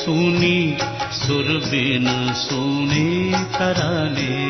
सुनी सुर बिन सुने तराने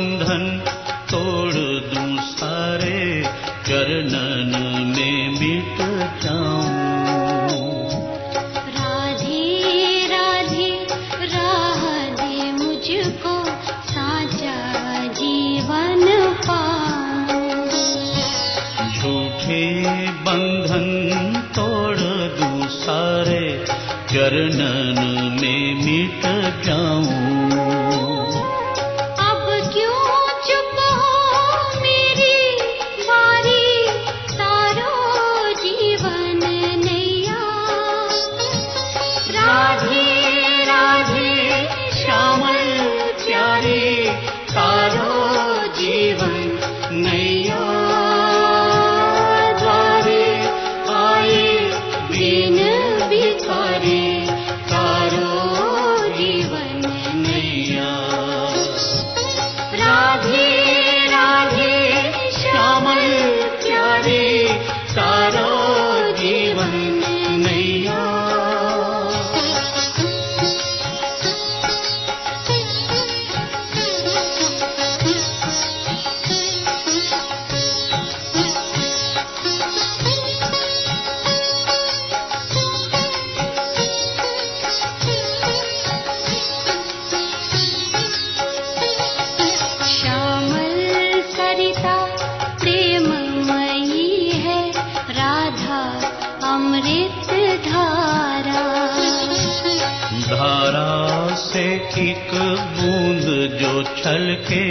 बंधन तोड़ दूं सारे चरणन में मिट जाऊं। राधे राधे राह दे मुझको साचा जीवन पाऊं। झूठे बंधन तोड़ दूं सारे चरणन में मिट जाऊं राधे से एक बूंद जो छलके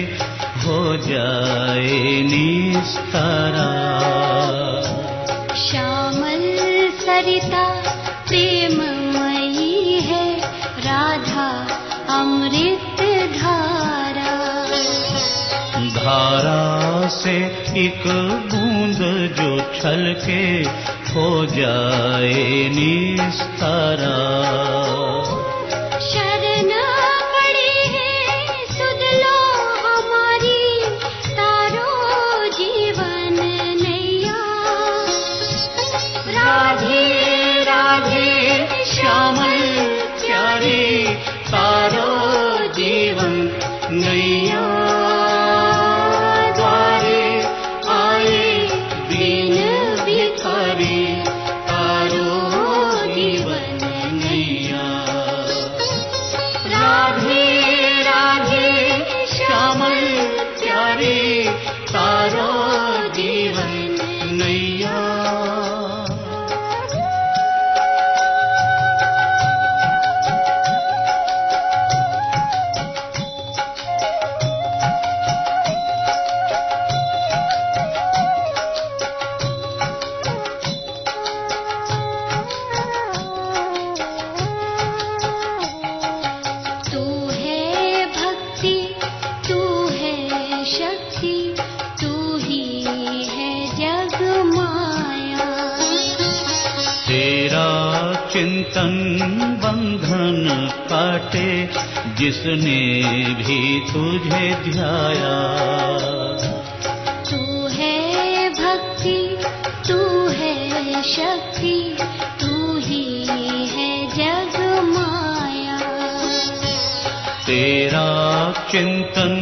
हो जाए निस्तारा। श्यामल सरिता प्रेममयी है राधा अमृत धारा। धारा से एक बूंद जो छलके हो जाए निस्तारा। चिंतन बंधन काटे जिसने भी तुझे ध्याया। तू है भक्ति तू है शक्ति तू ही है जग माया। तेरा चिंतन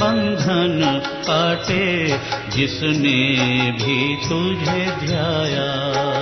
बंधन काटे जिसने भी तुझे ध्याया।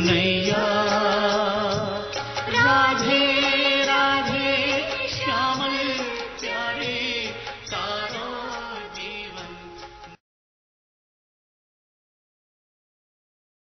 தன்னை